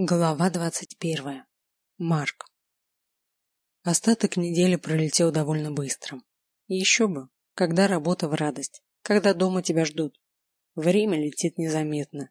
Глава двадцать первая. Марк. Остаток недели пролетел довольно быстро. И еще бы, когда работа в радость, когда дома тебя ждут. Время летит незаметно.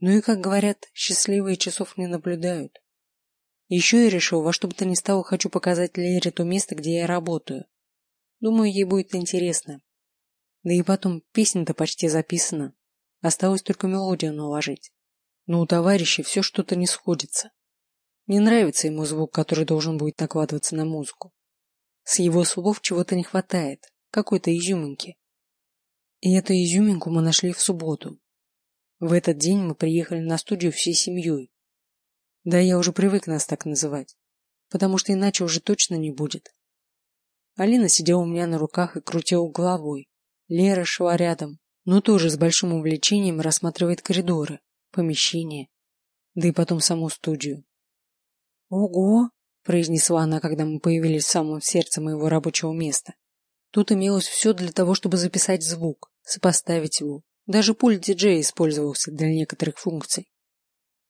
Ну и, как говорят, счастливые часов не наблюдают. Еще я решил, во что бы то ни стало, хочу показать Лере то место, где я работаю. Думаю, ей будет интересно. Да и потом, песня-то почти записана. Осталось только мелодию наложить но у товарища все что-то не сходится. Не нравится ему звук, который должен будет накладываться на музыку. С его слов чего-то не хватает, какой-то изюминки. И эту изюминку мы нашли в субботу. В этот день мы приехали на студию всей семьей. Да, я уже привык нас так называть, потому что иначе уже точно не будет. Алина сидела у меня на руках и крутила головой. Лера шла рядом, но тоже с большим увлечением рассматривает коридоры, помещение, да и потом саму студию. «Ого!» – произнесла она, когда мы появились в самом сердце моего рабочего места. Тут имелось все для того, чтобы записать звук, сопоставить его. Даже пульт диджея использовался для некоторых функций.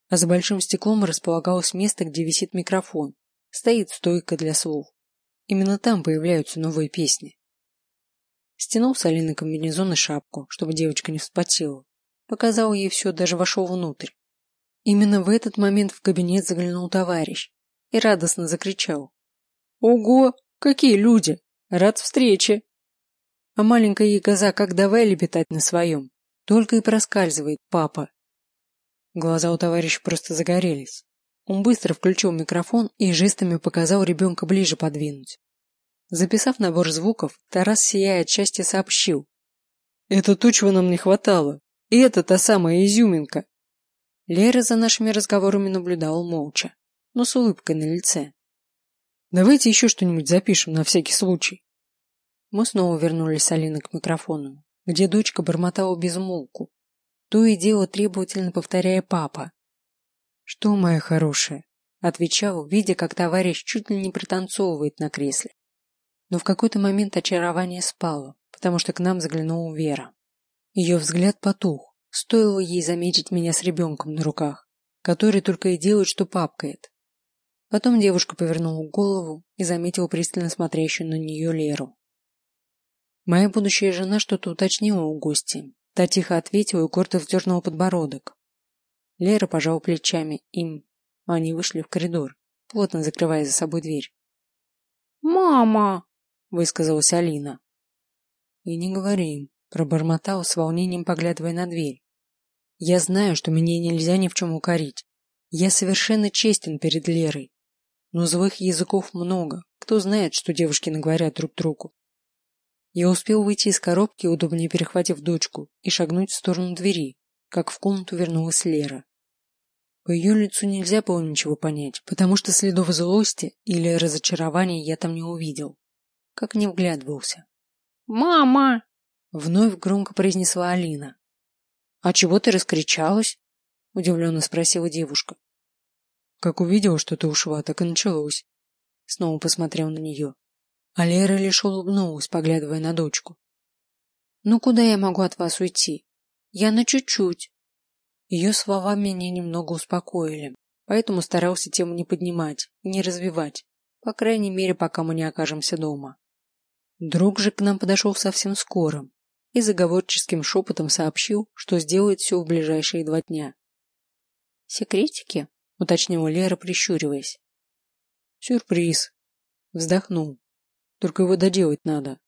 А за большим стеклом располагалось место, где висит микрофон. Стоит стойка для слов. Именно там появляются новые песни. Стянул с Алины комбинезон и шапку, чтобы девочка не вспотела. Показал ей все, даже вошел внутрь. Именно в этот момент в кабинет заглянул товарищ и радостно закричал. «Ого! Какие люди! Рад встрече!» А маленькая ягоза как давай лепетать на своем. Только и проскальзывает папа. Глаза у товарища просто загорелись. Он быстро включил микрофон и жестами показал ребенка ближе подвинуть. Записав набор звуков, Тарас, сияя от счастья, сообщил. «Это то, чего нам не хватало. И это та самая изюминка. Лера за нашими разговорами наблюдала молча, но с улыбкой на лице. Давайте еще что-нибудь запишем на всякий случай. Мы снова вернулись с Алиной к микрофону, где дочка бормотала без умолку, то и дело требовательно повторяя папа. Что, моя хорошая, отвечал, видя, как товарищ чуть ли не пританцовывает на кресле. Но в какой-то момент очарование спало, потому что к нам заглянула Вера. Ее взгляд потух, стоило ей заметить меня с ребенком на руках, который только и делает, что папкает. Потом девушка повернула голову и заметила пристально смотрящую на нее Леру. Моя будущая жена что-то уточнила у гостя. Та тихо ответила и гордо вздернула подбородок. Лера пожала плечами им, а они вышли в коридор, плотно закрывая за собой дверь. «Мама!» — высказалась Алина. «И не говори», Пробормотал с волнением, поглядывая на дверь. Я знаю, что меня нельзя ни в чем укорить. Я совершенно честен перед Лерой. Но злых языков много. Кто знает, что девушки наговорят друг другу. Я успел выйти из коробки, удобнее перехватив дочку, и шагнуть в сторону двери, как в комнату вернулась Лера. По ее лицу нельзя было ничего понять, потому что следов злости или разочарования я там не увидел. Как не вглядывался. «Мама!» Вновь громко произнесла Алина. А чего ты раскричалась? Удивленно спросила девушка. Как увидела, что ты ушла, так и началось. Снова посмотрел на нее. А Лера лишь улыбнулась, поглядывая на дочку. Ну куда я могу от вас уйти? Я на чуть-чуть. Ее слова меня немного успокоили, поэтому старался тему не поднимать не развивать, по крайней мере, пока мы не окажемся дома. Друг же к нам подошел совсем скоро и заговорческим шепотом сообщил, что сделает все в ближайшие два дня. «Секретики?» — уточнила Лера, прищуриваясь. «Сюрприз!» — вздохнул. «Только его доделать надо».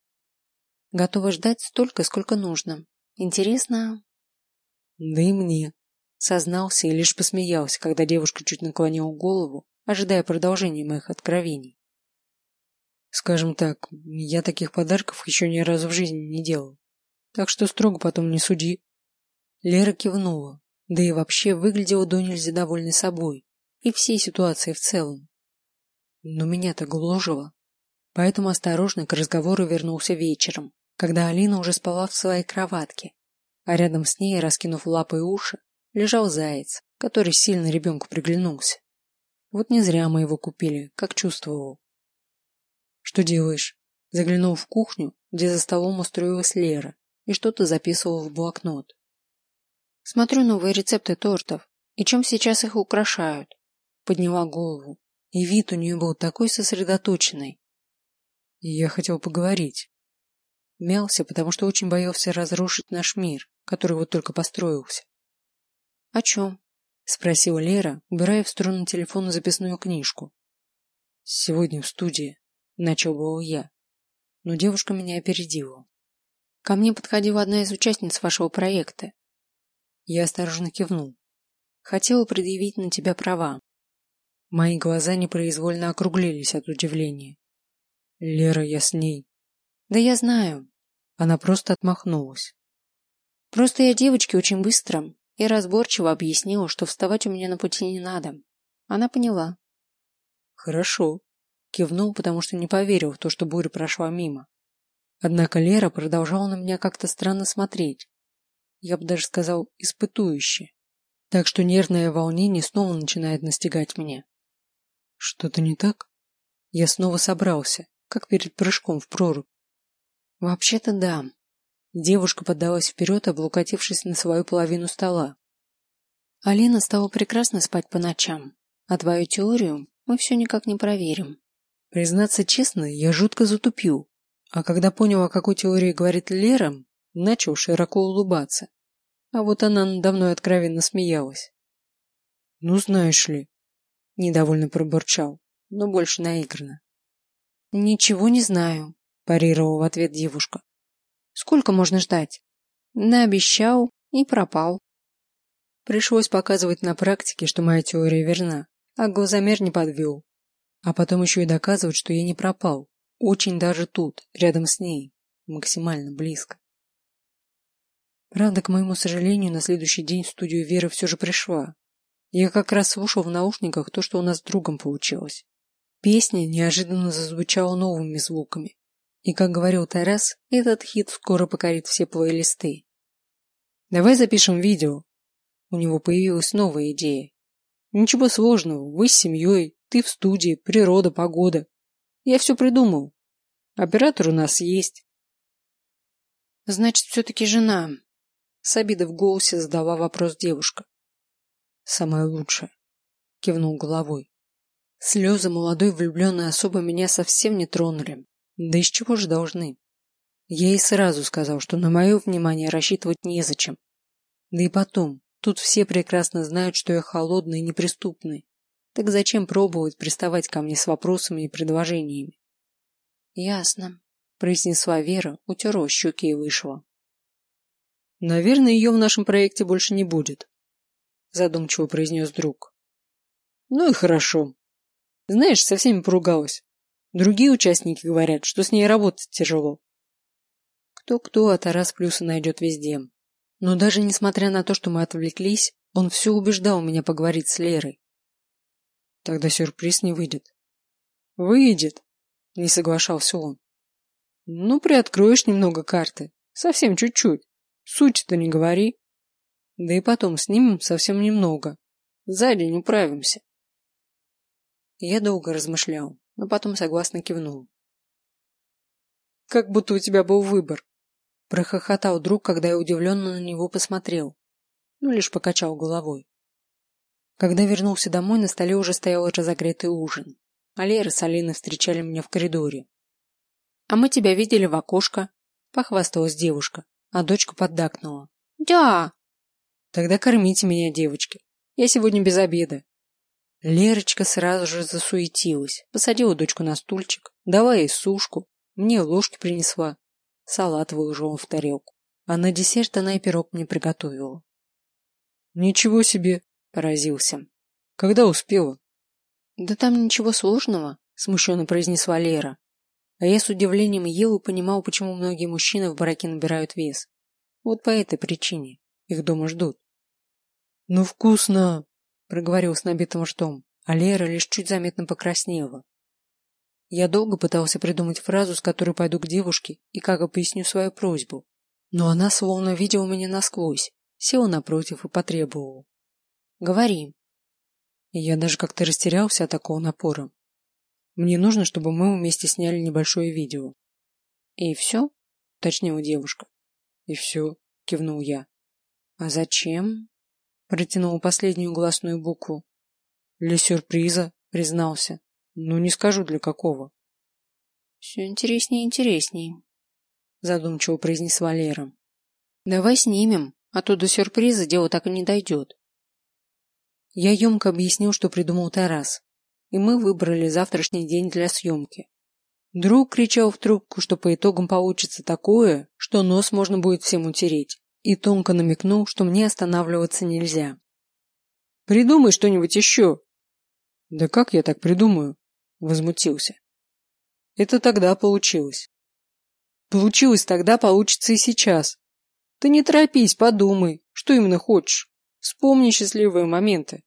«Готова ждать столько, сколько нужно. Интересно...» «Да и мне», — сознался и лишь посмеялся, когда девушка чуть наклонила голову, ожидая продолжения моих откровений. Скажем так, я таких подарков еще ни разу в жизни не делал. Так что строго потом не суди. Лера кивнула, да и вообще выглядела до нельзя довольной собой и всей ситуацией в целом. Но меня-то гложило. Поэтому осторожно к разговору вернулся вечером, когда Алина уже спала в своей кроватке, а рядом с ней, раскинув лапы и уши, лежал заяц, который сильно ребенку приглянулся. Вот не зря мы его купили, как чувствовал. Что делаешь? Заглянул в кухню, где за столом устроилась Лера и что-то записывал в блокнот. Смотрю новые рецепты тортов. И чем сейчас их украшают? Подняла голову, и вид у нее был такой сосредоточенный. Я хотел поговорить. Мялся, потому что очень боялся разрушить наш мир, который вот только построился. О чем? спросила Лера, убирая в сторону телефона записную книжку. Сегодня в студии, начал был я, но девушка меня опередила. Ко мне подходила одна из участниц вашего проекта. Я осторожно кивнул. Хотела предъявить на тебя права. Мои глаза непроизвольно округлились от удивления. Лера, я с ней. Да я знаю. Она просто отмахнулась. Просто я девочке очень быстро и разборчиво объяснила, что вставать у меня на пути не надо. Она поняла. Хорошо. Кивнул, потому что не поверил в то, что буря прошла мимо. Однако Лера продолжала на меня как-то странно смотреть. Я бы даже сказал, испытующе. Так что нервное волнение снова начинает настигать меня. Что-то не так? Я снова собрался, как перед прыжком в прорубь. Вообще-то да. Девушка поддалась вперед, облокотившись на свою половину стола. Алина стала прекрасно спать по ночам, а твою теорию мы все никак не проверим. Признаться честно, я жутко затупил, а когда понял, о какой теории говорит Лера, начал широко улыбаться. А вот она мной откровенно смеялась. Ну, знаешь ли, недовольно пробурчал, но больше наигранно. Ничего не знаю, парировала в ответ девушка. Сколько можно ждать? Наобещал и пропал. Пришлось показывать на практике, что моя теория верна, а глазомер не подвел. А потом еще и доказывать, что я не пропал, очень даже тут, рядом с ней, максимально близко. Правда, к моему сожалению, на следующий день в студию Веры все же пришла. Я как раз слушал в наушниках то, что у нас с другом получилось. Песня неожиданно зазвучала новыми звуками. И, как говорил Тарас, этот хит скоро покорит все плейлисты. Давай запишем видео. У него появилась новая идея. Ничего сложного, вы с семьей, ты в студии, природа, погода. Я все придумал. Оператор у нас есть. Значит, все-таки жена. С обидой в голосе задала вопрос девушка. Самая лучшая. Кивнул головой. Слезы молодой влюбленной особо меня совсем не тронули. Да из чего же должны? Я ей сразу сказал, что на мое внимание рассчитывать незачем. Да и потом, тут все прекрасно знают, что я холодный и неприступный. Так зачем пробовать приставать ко мне с вопросами и предложениями? Ясно, произнесла Вера, утерла щеки и вышла. Наверное, ее в нашем проекте больше не будет, задумчиво произнес друг. Ну и хорошо. Знаешь, со всеми поругалась. Другие участники говорят, что с ней работать тяжело. Кто-кто, а Тарас плюсы найдет везде. Но даже несмотря на то, что мы отвлеклись, он все убеждал меня поговорить с Лерой. Тогда сюрприз не выйдет. Выйдет, не соглашался он. Ну, приоткроешь немного карты. Совсем чуть-чуть. Суть-то не говори. Да и потом снимем совсем немного. За день управимся. Я долго размышлял, но потом согласно кивнул. Как будто у тебя был выбор. Прохохотал друг, когда я удивленно на него посмотрел. Ну, лишь покачал головой. Когда вернулся домой, на столе уже стоял разогретый ужин. А Лера с Алиной встречали меня в коридоре. «А мы тебя видели в окошко», — похвасталась девушка, а дочка поддакнула. «Да!» «Тогда кормите меня, девочки. Я сегодня без обеда». Лерочка сразу же засуетилась, посадила дочку на стульчик, дала ей сушку, мне ложки принесла, салат выложила в тарелку, а на десерт она и пирог мне приготовила. «Ничего себе!» Поразился. Когда успела? Да там ничего сложного, смущенно произнесла Лера. А я с удивлением ел и понимал, почему многие мужчины в бараке набирают вес. Вот по этой причине. Их дома ждут. Ну вкусно, проговорил с набитым ртом, а Лера лишь чуть заметно покраснела. Я долго пытался придумать фразу, с которой пойду к девушке и как объясню свою просьбу, но она словно видела меня насквозь, села напротив и потребовала: Говори. Я даже как-то растерялся от такого напора. Мне нужно, чтобы мы вместе сняли небольшое видео. И все? Уточнила девушка. И все, кивнул я. А зачем? Протянул последнюю гласную букву. Для сюрприза, признался. Ну, не скажу для какого. Все интереснее и интереснее, задумчиво произнесла Лера. Давай снимем, а то до сюрприза дело так и не дойдет. Я емко объяснил, что придумал Тарас, и мы выбрали завтрашний день для съемки. Друг кричал в трубку, что по итогам получится такое, что нос можно будет всем утереть, и тонко намекнул, что мне останавливаться нельзя. «Придумай что-нибудь еще!» «Да как я так придумаю?» – возмутился. «Это тогда получилось». «Получилось тогда, получится и сейчас. Ты не торопись, подумай, что именно хочешь. Вспомни счастливые моменты.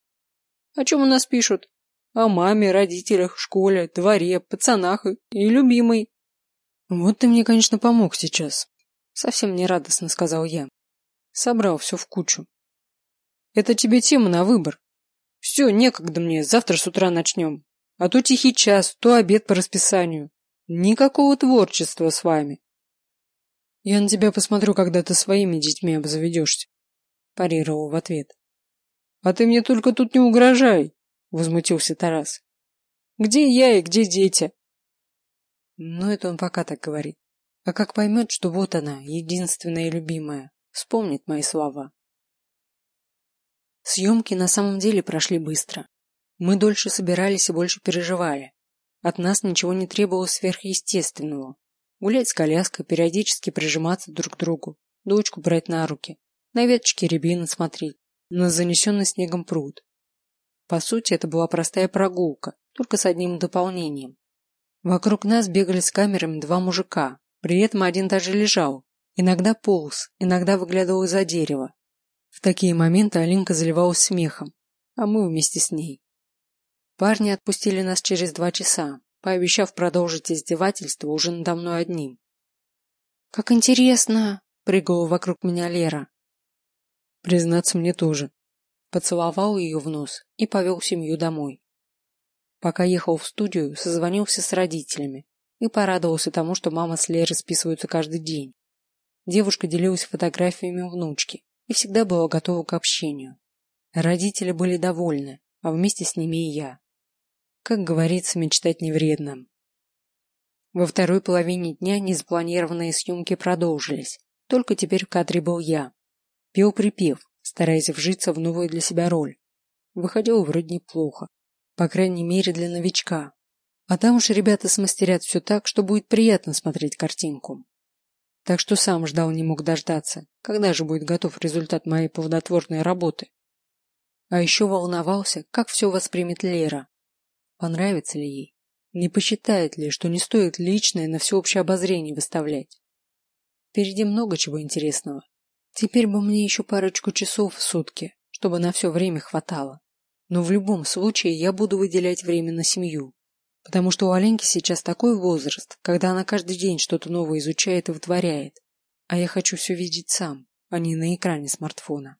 О чем у нас пишут? О маме, родителях, школе, дворе, пацанах и любимой. Вот ты мне, конечно, помог сейчас. Совсем нерадостно сказал я. Собрал все в кучу. Это тебе тема на выбор. Все, некогда мне, завтра с утра начнем. А то тихий час, то обед по расписанию. Никакого творчества с вами. Я на тебя посмотрю, когда ты своими детьми обзаведешься. Парировал в ответ. А ты мне только тут не угрожай. — возмутился Тарас. «Где я и где дети?» Ну, это он пока так говорит. А как поймет, что вот она, единственная и любимая, вспомнит мои слова. Съемки на самом деле прошли быстро. Мы дольше собирались и больше переживали. От нас ничего не требовалось сверхъестественного. Гулять с коляской, периодически прижиматься друг к другу, дочку брать на руки, на веточке рябины смотреть, на занесенный снегом пруд. По сути, это была простая прогулка, только с одним дополнением. Вокруг нас бегали с камерами два мужика, при этом один даже лежал, иногда полз, иногда выглядывал из-за дерева. В такие моменты Алинка заливалась смехом, а мы вместе с ней. Парни отпустили нас через два часа, пообещав продолжить издевательство уже надо мной одним. «Как интересно!» — прыгала вокруг меня Лера. «Признаться мне тоже», поцеловал ее в нос и повел семью домой. Пока ехал в студию, созвонился с родителями и порадовался тому, что мама с Лерой списываются каждый день. Девушка делилась фотографиями внучки и всегда была готова к общению. Родители были довольны, а вместе с ними и я. Как говорится, мечтать не вредно. Во второй половине дня незапланированные съемки продолжились, только теперь в кадре был я. Пел припев, стараясь вжиться в новую для себя роль. Выходило вроде неплохо, по крайней мере для новичка. А там уж ребята смастерят все так, что будет приятно смотреть картинку. Так что сам ждал не мог дождаться, когда же будет готов результат моей плодотворной работы. А еще волновался, как все воспримет Лера. Понравится ли ей? Не посчитает ли, что не стоит личное на всеобщее обозрение выставлять? Впереди много чего интересного. Теперь бы мне еще парочку часов в сутки, чтобы на все время хватало. Но в любом случае я буду выделять время на семью. Потому что у Оленьки сейчас такой возраст, когда она каждый день что-то новое изучает и вытворяет. А я хочу все видеть сам, а не на экране смартфона.